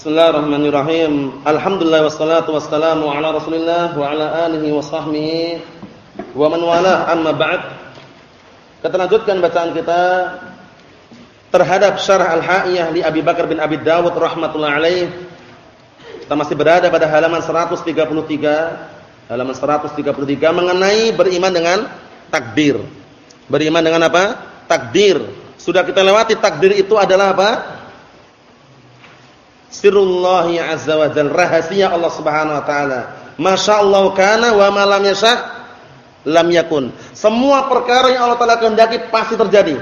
Bismillahirrahmanirrahim. Alhamdulillah wassalatu wassalamu ala Rasulillah wa ala alihi wa sahbihi wa man walah amma ba'd. Kita lanjutkan bacaan kita terhadap syarah Al-Ha'iyah li Abi Bakar bin Abi Dawud rahimatullah alaih. Kita masih berada pada halaman 133, halaman 133 mengenai beriman dengan takdir. Beriman dengan apa? Takdir. Sudah kita lewati takdir itu adalah apa? Sirullah azza wa jalla, rahasia Allah Subhanahu wa taala. Masyaallah kana wa ma lam yasha lam yakun. Semua perkara yang Allah taala kehendaki pasti terjadi.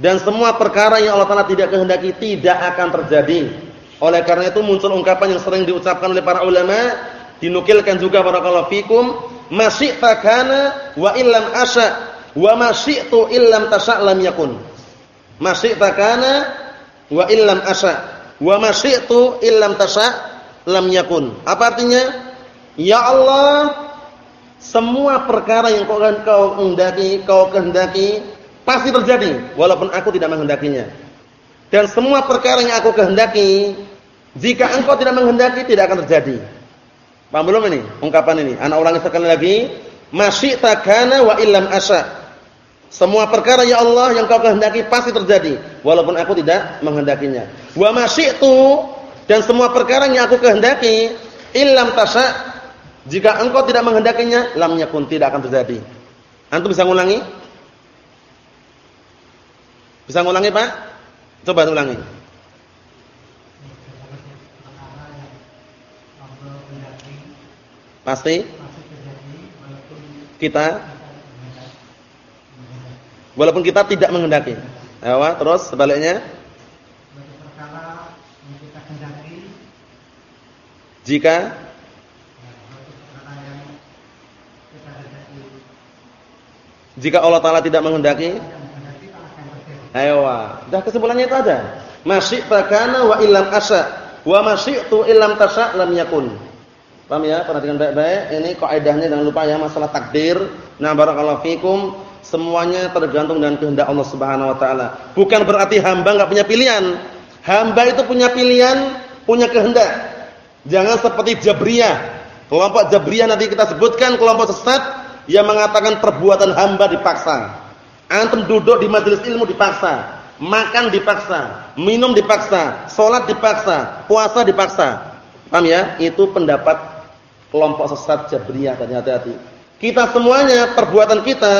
Dan semua perkara yang Allah taala tidak kehendaki tidak akan terjadi. Oleh karena itu muncul ungkapan yang sering diucapkan oleh para ulama, dinukilkan juga barakallahu fikum, masyi'ta kana wa illam asya wa masyi'tu illam tasya lam yakun. Masyi'ta kana wa illam asya Wa ma syi'tu illam tasha lam yakun. Apa artinya? Ya Allah, semua perkara yang kau kau kehendaki, kau kehendaki pasti terjadi walaupun aku tidak menghendakinya. Dan semua perkara yang aku kehendaki, jika engkau tidak menghendaki tidak akan terjadi. Paham belum ini? Ungkapan ini. Anak ulangi sekali lagi. Masyi'ta kana wa illam asya. Semua perkara ya Allah yang kau kehendaki pasti terjadi walaupun aku tidak menghendakinya. Wa masyi'tu dan semua perkara yang aku kehendaki illam tasya jika engkau tidak menghendakinya lam yakun tidak akan terjadi. Antum bisa ngulangi? Bisa ngulangi, Pak? Coba ulangi. Pasti? Kita Walaupun kita tidak menghendaki. Ayo, terus sebaliknya. Jika Jika Allah Taala tidak menghendaki, ayo, dah kesimpulannya itu ada. Masih takana wa illam asa, wa masyi'tu illam tasha lam yakun. Paham ya? Perhatikan baik-baik. Ini kaidahnya jangan lupa ya masalah takdir. Nah, barakallahu fikum Semuanya tergantung dengan kehendak Allah Subhanahu wa taala. Bukan berarti hamba enggak punya pilihan. Hamba itu punya pilihan, punya kehendak. Jangan seperti Jabriyah. Kelompok Jabriyah nanti kita sebutkan kelompok sesat yang mengatakan perbuatan hamba dipaksa. Antum duduk di majelis ilmu dipaksa, makan dipaksa, minum dipaksa, sholat dipaksa, puasa dipaksa. Paham ya? Itu pendapat kelompok sesat Jabriyah tadi hati-hati. Kita semuanya perbuatan kita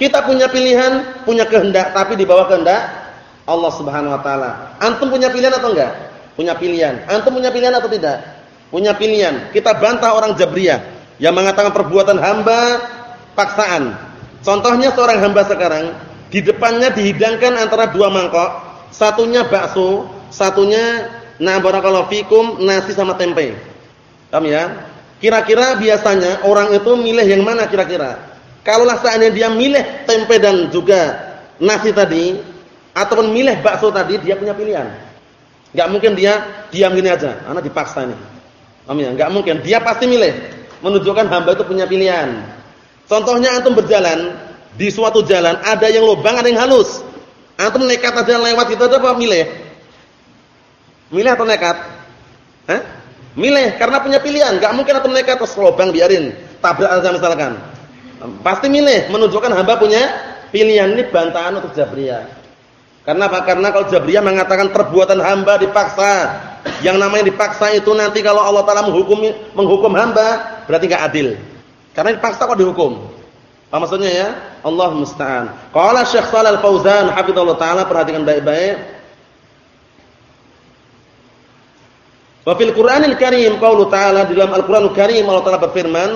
kita punya pilihan, punya kehendak, tapi di bawah kehendak Allah Subhanahu wa taala. Antum punya pilihan atau enggak? Punya pilihan. Antum punya pilihan atau tidak? Punya pilihan. Kita bantah orang Jabriyah yang mengatakan perbuatan hamba paksaan. Contohnya seorang hamba sekarang di depannya dihidangkan antara dua mangkok, satunya bakso, satunya na barakallahu fikum nasi sama tempe. Paham ya? Kira-kira biasanya orang itu milih yang mana kira-kira? Kalaulah seandainya dia milih tempe dan juga nasi tadi ataupun milih bakso tadi, dia punya pilihan. Enggak mungkin dia diam gini aja, anak dipaksa ini. Paham ya? Enggak mungkin. Dia pasti milih. Menunjukkan hamba itu punya pilihan. Contohnya antum berjalan di suatu jalan, ada yang lubang, ada yang halus. Antum nekat aja lewat itu ada apa milih? Milih atau nekat? Hah? Milih karena punya pilihan. Enggak mungkin antum nekat terus lubang biarin, tabrak aja misalkan. Pasti milih, menunjukkan hamba punya pilihan ini bantahan untuk Jabriyah. Karena apa? Karena kalau Jabriyah mengatakan perbuatan hamba dipaksa. Yang namanya dipaksa itu nanti kalau Allah Taala menghukum menghukum hamba berarti enggak adil. Karena dipaksa kok dihukum. Apa maksudnya ya? Allah musta'an. Qala Syekh Shalal Fauzan hafizallahu taala perhatikan baik-baik. Wa Qur'anil Karim qaulu ta'ala di dalam Al-Qur'anul Karim Allah Taala berfirman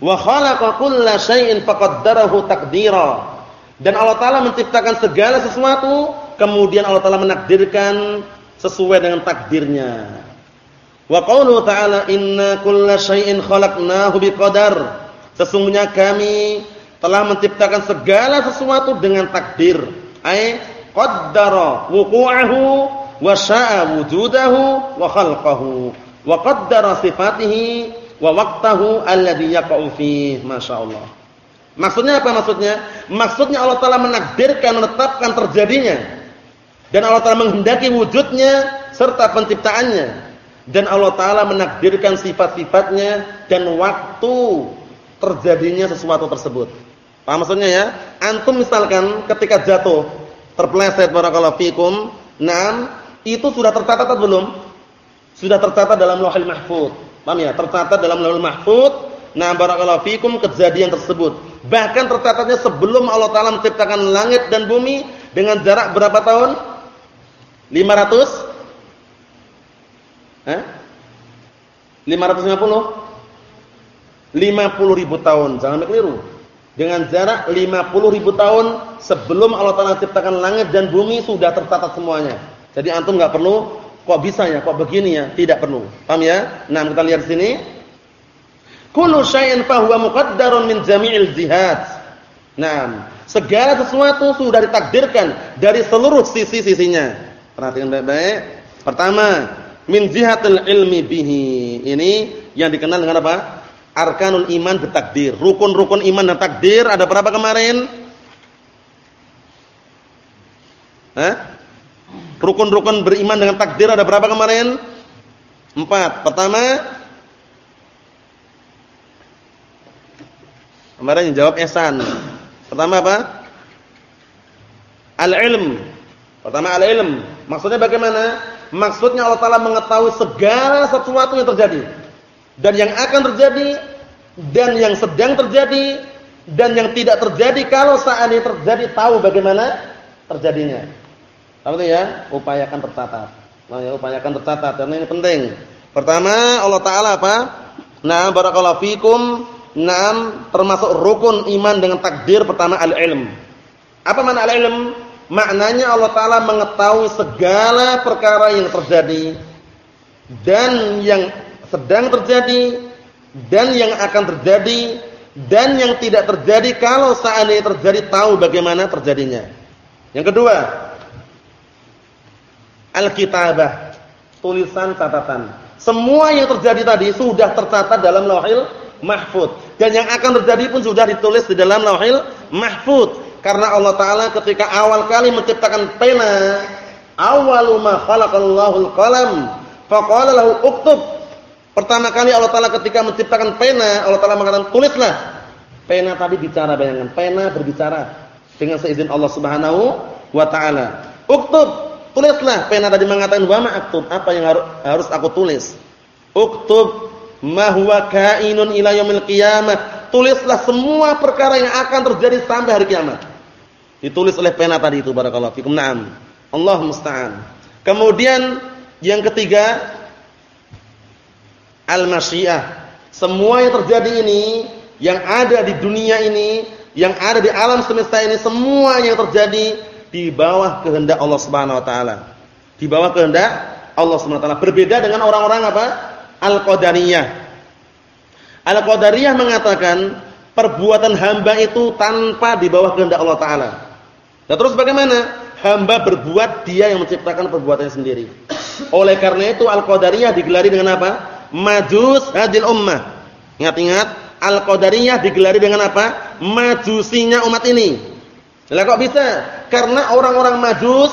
Wa khalaqa kulla syai'in faqaddarahu taqdira. Dan Allah taala menciptakan segala sesuatu, kemudian Allah taala menakdirkan sesuai dengan takdirnya. Wa qauluhu ta'ala inna kulla syai'in khalaqnahu biqadar. Sesungguhnya kami telah menciptakan segala sesuatu dengan takdir. Ai qaddara wuqu'ahu wa sya'a wujudahu wa khalqahu wa qaddara sifatihi wa waqtahu alladhi yaqa'u fihi masyaallah maksudnya apa maksudnya maksudnya Allah taala menakdirkan menetapkan terjadinya dan Allah taala menghendaki wujudnya serta penciptaannya dan Allah taala menakdirkan sifat-sifatnya dan waktu terjadinya sesuatu tersebut. Paham maksudnya ya? Antum misalkan ketika jatuh terpeleset barakallahu fikum, nam itu sudah tercatat belum? Sudah tercatat dalam Lauhul Mahfuz. Paham ya? Tercatat dalam Lauhul Mahfuz. Nah, barakallahu fikum kejadian tersebut. Bahkan tercatatnya sebelum Allah taala menciptakan langit dan bumi dengan jarak berapa tahun? 500 Eh? 550? 50 ribu tahun, jangan keliru. Dengan jarak 50 ribu tahun sebelum Allah Taala ciptakan langit dan bumi sudah tercatat semuanya. Jadi antum nggak perlu kok bisa ya, kok begini ya, tidak perlu. Paham ya? Nah, kita lihat sini. Kullu syai'in fahuwa muqaddarun min jami'il jihad. Nah, segala sesuatu sudah ditakdirkan dari seluruh sisi-sisinya. Perhatikan baik-baik. Pertama, min jihatil ilmi bihi. Ini yang dikenal dengan apa? Arkanul iman bertakdir. Rukun-rukun iman dan takdir ada berapa kemarin? Hah? Rukun-rukun beriman dengan takdir ada berapa kemarin? Empat. Pertama, kemarin yang jawab Esan. Pertama apa? Al-ilm. Pertama al-ilm. Maksudnya bagaimana? Maksudnya Allah Taala mengetahui segala sesuatu yang terjadi dan yang akan terjadi dan yang sedang terjadi dan yang tidak terjadi kalau saat ini terjadi tahu bagaimana terjadinya. Tahu ya? Upayakan tercatat. Nah, ya upayakan tercatat karena ini penting. Pertama, Allah taala apa? Nah, barakallahu fikum. Naam, termasuk rukun iman dengan takdir pertama al-ilm. Apa makna al-ilm? Maknanya Allah Ta'ala mengetahui segala perkara yang terjadi dan yang sedang terjadi dan yang akan terjadi dan yang tidak terjadi kalau seandainya terjadi tahu bagaimana terjadinya. Yang kedua, al-kitabah, tulisan catatan. Semua yang terjadi tadi sudah tercatat dalam Lauhil Mahfuz dan yang akan terjadi pun sudah ditulis di dalam Lauhil Mahfuz. Karena Allah Ta'ala ketika awal kali menciptakan pena, awalu ma khalaqallahu al-qalam, faqala lahu uktub. Pertama kali Allah Ta'ala ketika menciptakan pena, Allah Ta'ala mengatakan tulislah. Pena tadi bicara, bayangkan. Pena berbicara dengan seizin Allah Subhanahu wa Ta'ala. Uktub, tulislah. Pena tadi mengatakan wa ma aktub, apa yang harus aku tulis? Uktub ma huwa kainun ila yaumil qiyamah. Tulislah semua perkara yang akan terjadi sampai hari kiamat. Ditulis oleh pena tadi itu barakallahu fikum. Naam. Allah musta'an. Kemudian yang ketiga al-masyiah. Semua yang terjadi ini, yang ada di dunia ini, yang ada di alam semesta ini, semua yang terjadi di bawah kehendak Allah Subhanahu wa taala. Di bawah kehendak Allah Subhanahu wa taala. Berbeda dengan orang-orang apa? Al-Qadariyah. Al-Qadariyah mengatakan perbuatan hamba itu tanpa di bawah kehendak Allah taala. Nah terus bagaimana? Hamba berbuat dia yang menciptakan perbuatannya sendiri. Oleh karena itu Al-Qadariyah digelari dengan apa? Majus hadil ummah. Ingat-ingat, Al-Qadariyah digelari dengan apa? Majusinya umat ini. Lah kok bisa? Karena orang-orang Majus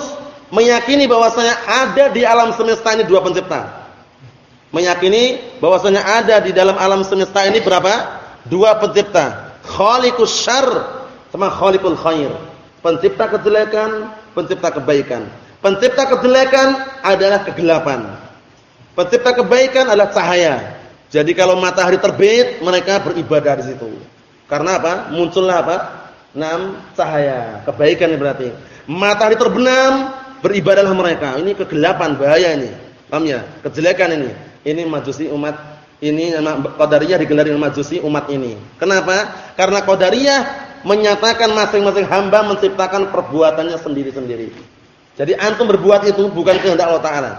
meyakini bahwasanya ada di alam semesta ini dua pencipta. Meyakini bahwasanya ada di dalam alam semesta ini berapa? Dua pencipta. Khaliqus syarr sama khaliqul khair pencipta kejelekan, pencipta kebaikan. Pencipta kejelekan adalah kegelapan. Pencipta kebaikan adalah cahaya. Jadi kalau matahari terbit, mereka beribadah di situ. Karena apa? Muncullah apa? Enam cahaya. Kebaikan ini berarti. Matahari terbenam, beribadahlah mereka. Ini kegelapan, bahaya ini. Paham ya? Kejelekan ini. Ini majusi umat ini nama Qadariyah digelar dengan majusi umat ini. Kenapa? Karena Qadariyah menyatakan masing-masing hamba menciptakan perbuatannya sendiri-sendiri. Jadi antum berbuat itu bukan kehendak Allah taala.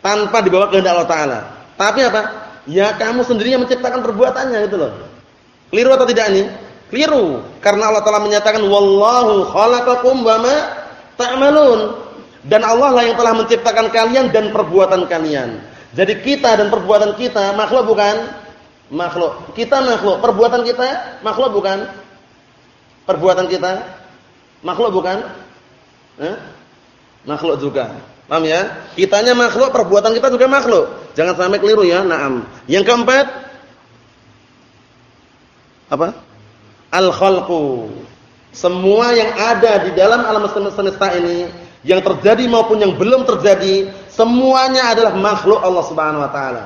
Tanpa dibawa kehendak Allah taala. Tapi apa? Ya kamu sendiri yang menciptakan perbuatannya itu loh. Keliru atau tidak ini? Keliru. Karena Allah taala menyatakan wallahu khalaqakum wa ma ta'malun. Dan Allah lah yang telah menciptakan kalian dan perbuatan kalian. Jadi kita dan perbuatan kita makhluk bukan? Makhluk. Kita makhluk, perbuatan kita makhluk bukan? perbuatan kita? Makhluk bukan? Eh? Makhluk juga. Paham ya? Kitanya makhluk, perbuatan kita juga makhluk. Jangan sampai keliru ya. Naam. Yang keempat apa? Al-khalqu. Semua yang ada di dalam alam semesta ini, yang terjadi maupun yang belum terjadi, semuanya adalah makhluk Allah Subhanahu wa taala.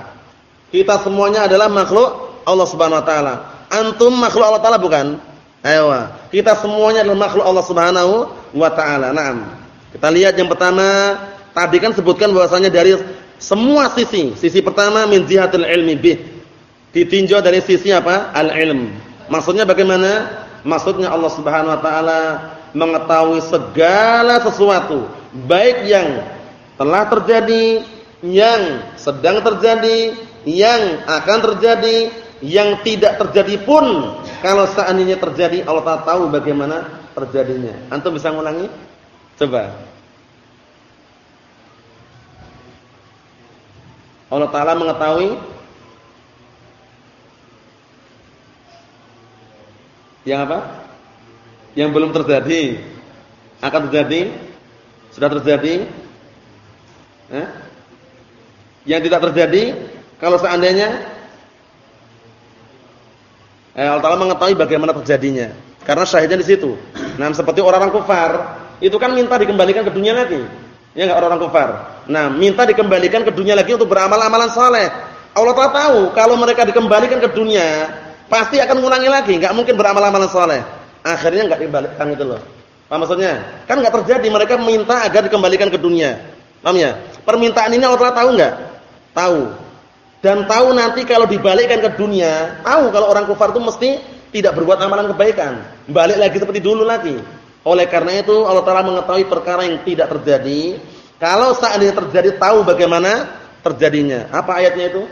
Kita semuanya adalah makhluk Allah Subhanahu wa taala. Antum makhluk Allah taala bukan? Ayo. Kita semuanya adalah makhluk Allah Subhanahu wa taala. Naam. Kita lihat yang pertama, tadi kan sebutkan bahwasanya dari semua sisi. Sisi pertama min jihatil ilmi bih. Ditinjau dari sisi apa? Al-ilm. Maksudnya bagaimana? Maksudnya Allah Subhanahu wa taala mengetahui segala sesuatu, baik yang telah terjadi, yang sedang terjadi, yang akan terjadi, yang tidak terjadi pun kalau seandainya terjadi Allah Taala tahu bagaimana terjadinya. Antum bisa ngulangi? Coba. Allah Taala mengetahui Yang apa? Yang belum terjadi. Akan terjadi? Sudah terjadi? Eh? Yang tidak terjadi kalau seandainya eh, Allah Taala mengetahui bagaimana terjadinya. Karena syahidnya di situ. Nah, seperti orang-orang kafir, itu kan minta dikembalikan ke dunia lagi. Ya enggak orang-orang kafir. Nah, minta dikembalikan ke dunia lagi untuk beramal amalan saleh. Allah Taala tahu kalau mereka dikembalikan ke dunia, Pasti akan mengulangi lagi, enggak mungkin beramal-amalan saleh. Akhirnya enggak dibalikkan itu loh. Paham maksudnya? Kan enggak terjadi, mereka minta agar dikembalikan ke dunia. Paham ya? Permintaan ini Allah tahu enggak? Tahu. Dan tahu nanti kalau dibalikkan ke dunia, tahu kalau orang kafir itu mesti tidak berbuat amalan kebaikan. Balik lagi seperti dulu lagi. Oleh karena itu Allah Taala mengetahui perkara yang tidak terjadi. Kalau seandainya terjadi tahu bagaimana terjadinya. Apa ayatnya itu?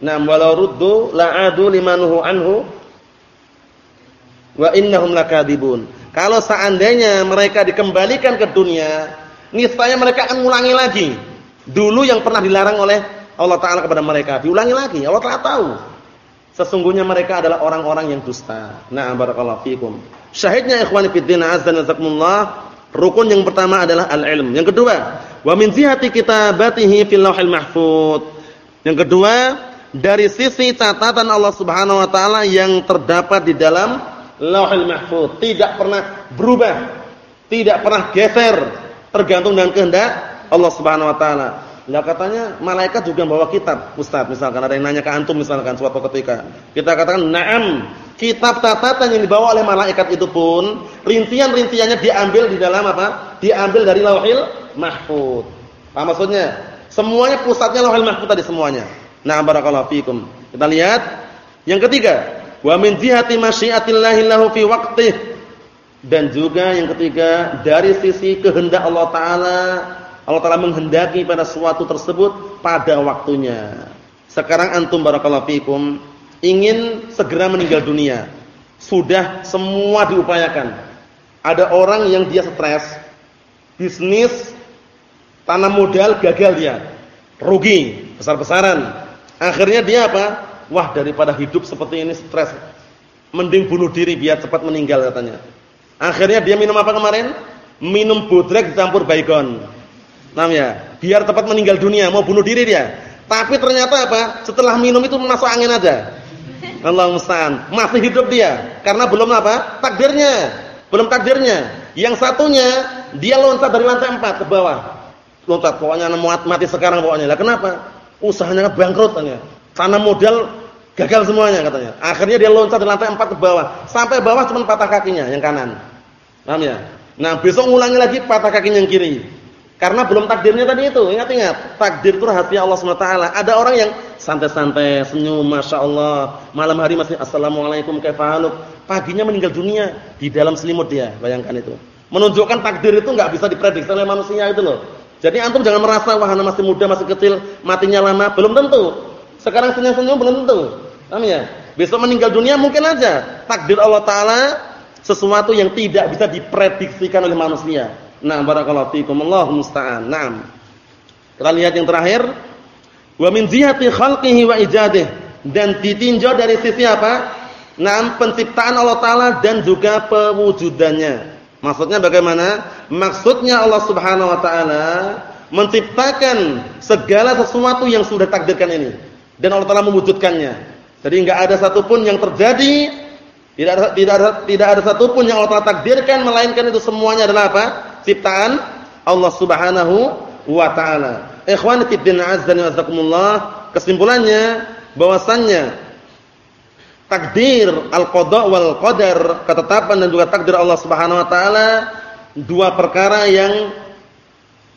Nah, walau ruddu la'adu limanuhu anhu wa innahum lakadibun. Kalau seandainya mereka dikembalikan ke dunia, niscaya mereka akan mengulangi lagi. Dulu yang pernah dilarang oleh Allah taala kepada mereka, diulangi lagi. Allah taala tahu. Sesungguhnya mereka adalah orang-orang yang dusta. Nah, barakallahu fikum. Syahidnya ikhwani fid din azza nazakumullah, rukun yang pertama adalah al-ilm. Yang kedua, wa min zihati kitabatihi fil lauhil mahfuz. Yang kedua, dari sisi catatan Allah Subhanahu wa taala yang terdapat di dalam Lauhul Mahfuz, tidak pernah berubah, tidak pernah geser, tergantung dengan kehendak Allah Subhanahu wa taala. Lah katanya malaikat juga bawa kitab, Ustaz, misalkan ada yang nanya ke antum misalkan suatu ketika. Kita katakan, "Na'am." Kitab catatan yang dibawa oleh malaikat itu pun rincian-rinciannya diambil di dalam apa? Diambil dari Lauhul Mahfuz. Apa maksudnya? Semuanya pusatnya Lauhul Mahfuz tadi semuanya. Nah, barakallahu fikum. Kita lihat yang ketiga, wa min jihati masyiatillahi lahu fi waqtih. Dan juga yang ketiga, dari sisi kehendak Allah taala, Allah taala menghendaki pada suatu tersebut pada waktunya. Sekarang antum barakallahu fikum ingin segera meninggal dunia. Sudah semua diupayakan. Ada orang yang dia stres, bisnis tanam modal gagal dia. Rugi besar-besaran Akhirnya dia apa? Wah, daripada hidup seperti ini stres. Mending bunuh diri biar cepat meninggal katanya. Akhirnya dia minum apa kemarin? Minum bodrek dicampur baygon. Namanya, biar cepat meninggal dunia, mau bunuh diri dia. Tapi ternyata apa? Setelah minum itu masuk angin aja. Allah musta'an. Masih hidup dia karena belum apa? Takdirnya. Belum takdirnya. Yang satunya dia loncat dari lantai 4 ke bawah. Loncat pokoknya mati sekarang pokoknya. Lah kenapa? Usahanya bangkrut katanya. Tanam modal gagal semuanya katanya. Akhirnya dia loncat dari lantai 4 ke bawah. Sampai bawah cuma patah kakinya yang kanan. Paham ya? Nah, besok ngulangi lagi patah kakinya yang kiri. Karena belum takdirnya tadi itu. Ingat-ingat, takdir itu rahasia Allah SWT. Ada orang yang santai-santai, senyum, Masya Allah. Malam hari masih Assalamualaikum kaifahaluk. Paginya meninggal dunia di dalam selimut dia. Bayangkan itu. Menunjukkan takdir itu nggak bisa diprediksi oleh manusia itu loh. Jadi antum jangan merasa wah masih muda, masih kecil, matinya lama, belum tentu. Sekarang senyum-senyum belum tentu. Paham ya? Besok meninggal dunia mungkin aja. Takdir Allah taala sesuatu yang tidak bisa diprediksikan oleh manusia. Nah, barakallahu fiikum. Allahu musta'an. Naam. Kita lihat yang terakhir. Wa min ziyati khalqihi wa ijadih dan ditinjau dari sisi apa? Naam penciptaan Allah taala dan juga pewujudannya. Maksudnya bagaimana? Maksudnya Allah Subhanahu wa taala menciptakan segala sesuatu yang sudah takdirkan ini dan Allah Taala mewujudkannya. Jadi enggak ada satupun yang terjadi tidak ada tidak ada tidak ada satupun yang Allah Taala takdirkan melainkan itu semuanya adalah apa? Ciptaan Allah Subhanahu wa taala. Ikhwani fi din azza wa jazakumullah, kesimpulannya bahwasannya takdir al-qada wal qadar, ketetapan dan juga takdir Allah Subhanahu wa taala dua perkara yang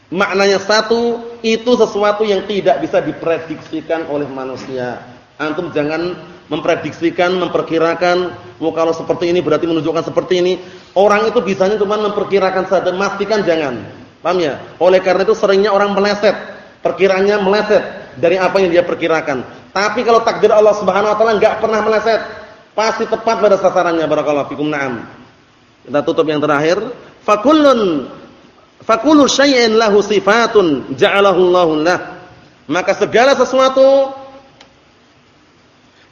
maknanya satu, itu sesuatu yang tidak bisa diprediksikan oleh manusia. Antum jangan memprediksikan, memperkirakan, oh kalau seperti ini berarti menunjukkan seperti ini. Orang itu bisanya cuma memperkirakan saja, memastikan jangan. Paham ya? Oleh karena itu seringnya orang meleset, perkiraannya meleset dari apa yang dia perkirakan. Tapi kalau takdir Allah Subhanahu wa taala enggak pernah meleset, pasti tepat pada sasarannya. Barakallahu fikum. Naam. Kita tutup yang terakhir. Fakullun fakulu syai'in lahu sifatun ja'alahu Allahu lah. Maka segala sesuatu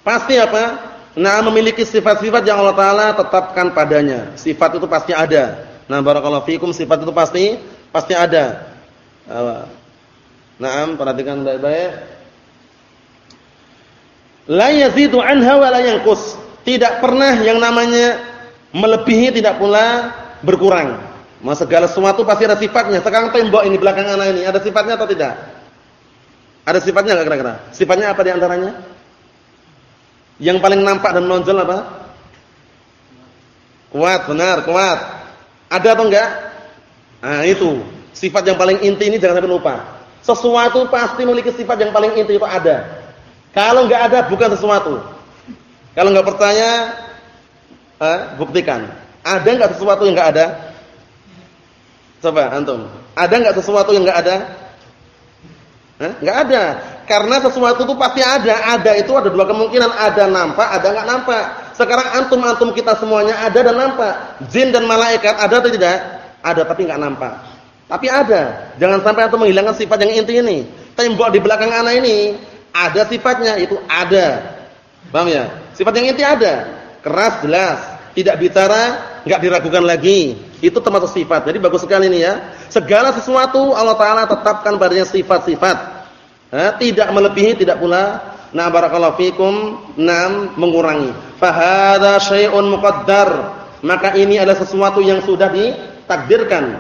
pasti apa? Nah, memiliki sifat-sifat yang Allah taala tetapkan padanya. Sifat itu pasti ada. Nah, barakallahu fikum sifat itu pasti pasti ada. Naam, perhatikan baik-baik. La yazidu anha wa la yanqus. Tidak pernah yang namanya melebihi tidak pula berkurang. Mas segala sesuatu pasti ada sifatnya. Sekarang tembok ini belakang anak ini ada sifatnya atau tidak? Ada sifatnya enggak kira-kira? Sifatnya apa di antaranya? Yang paling nampak dan menonjol apa? Kuat, benar, kuat. Ada atau enggak? Nah, itu. Sifat yang paling inti ini jangan sampai lupa. Sesuatu pasti memiliki sifat yang paling inti itu ada. Kalau enggak ada bukan sesuatu. Kalau enggak percaya, eh, buktikan. Ada enggak sesuatu yang enggak ada? Coba antum. Ada enggak sesuatu yang enggak ada? Hah? Enggak ada. Karena sesuatu itu pasti ada. Ada itu ada dua kemungkinan, ada nampak, ada enggak nampak. Sekarang antum-antum kita semuanya ada dan nampak. Jin dan malaikat ada atau tidak? Ada tapi enggak nampak. Tapi ada. Jangan sampai antum menghilangkan sifat yang inti ini. Tembok di belakang anak ini ada sifatnya, itu ada. Paham ya? Sifat yang inti ada. Keras jelas, tidak bicara, enggak diragukan lagi. Itu termasuk sifat. Jadi bagus sekali ini ya. Segala sesuatu Allah taala tetapkan padanya sifat-sifat. Eh, tidak melebihi, tidak pula na barakallahu fikum nam mengurangi. Fa hadza syai'un muqaddar. Maka ini adalah sesuatu yang sudah ditakdirkan.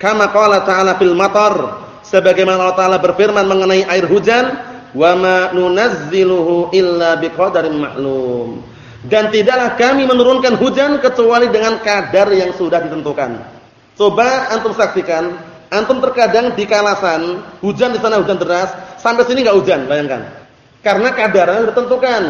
Kama qala ta'ala fil matar. Sebagaimana Allah taala berfirman mengenai air hujan, "Wa ma nunazziluhu illa biqadarin ma'lum." Dan tidaklah kami menurunkan hujan kecuali dengan kadar yang sudah ditentukan. Coba antum saksikan, antum terkadang di kalasan hujan di sana hujan deras, sampai sini enggak hujan, bayangkan. Karena kadarnya sudah ditentukan.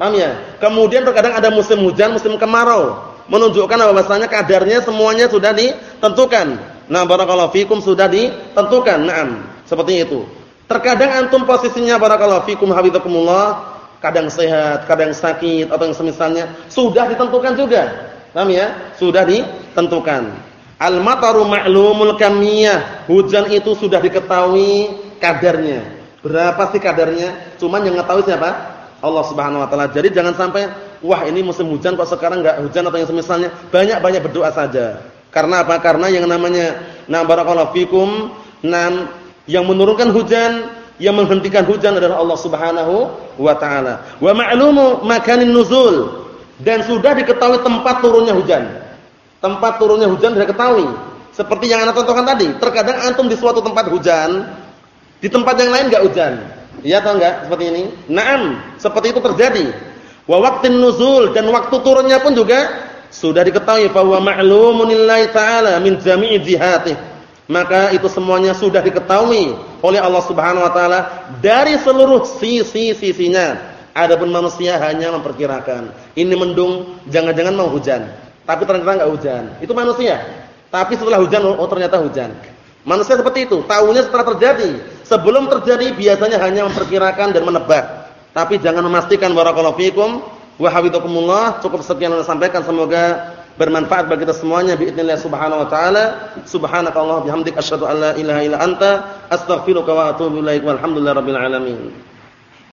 Paham ya? Kemudian terkadang ada musim hujan, musim kemarau, menunjukkan bahwasanya kadarnya semuanya sudah ditentukan. Nah, barakallahu fikum sudah ditentukan. Naam, seperti itu. Terkadang antum posisinya barakallahu fikum hafizakumullah kadang sehat, kadang sakit atau yang semisalnya sudah ditentukan juga. Paham ya? Sudah ditentukan. Al-mataru ma'lumul kamiyah. Hujan itu sudah diketahui kadarnya. Berapa sih kadarnya? Cuman yang mengetahui siapa? Allah Subhanahu wa taala. Jadi jangan sampai wah ini musim hujan kok sekarang enggak hujan atau yang semisalnya. Banyak-banyak berdoa saja. Karena apa? Karena yang namanya na barakallahu fikum, nan yang menurunkan hujan yang menghentikan hujan adalah Allah Subhanahu wa taala. Wa ma'lumu makanin nuzul dan sudah diketahui tempat turunnya hujan. Tempat turunnya hujan sudah diketahui. Seperti yang anak contohkan tadi, terkadang antum di suatu tempat hujan, di tempat yang lain enggak hujan. Iya atau enggak seperti ini? Naam, seperti itu terjadi. Wa waqtin nuzul dan waktu turunnya pun juga sudah diketahui bahwa ma'lumun lillahi ta'ala min jami'i jihatihi maka itu semuanya sudah diketahui oleh Allah Subhanahu wa taala dari seluruh sisi-sisinya. Adapun manusia hanya memperkirakan, ini mendung, jangan-jangan mau hujan. Tapi ternyata enggak hujan. Itu manusia. Tapi setelah hujan oh ternyata hujan. Manusia seperti itu, tahunya setelah terjadi. Sebelum terjadi biasanya hanya memperkirakan dan menebak. Tapi jangan memastikan barakallahu fikum wa hafizakumullah. Cukup sekian yang saya sampaikan semoga bermanfaat bagi kita semuanya باذنillah subhanahu wa taala subhanakallah bihamdik asyhadu an la ilaha illa anta astaghfiruka wa atubu ilaik walhamdulillahi rabbil alamin